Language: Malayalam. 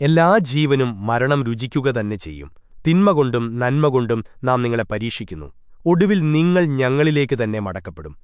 എല്ലാ ജീവനും മരണം രുചിക്കുക തന്നെ ചെയ്യും. തിന്മകൊണ്ടും നന്മകൊണ്ടും നാം നിങ്ങളെ പരീക്ഷിക്കുന്നു. ഒടുവിൽ നിങ്ങൾ ഞങ്ങളിലേക്ക് തന്നെ മടക്കപ്പെടും.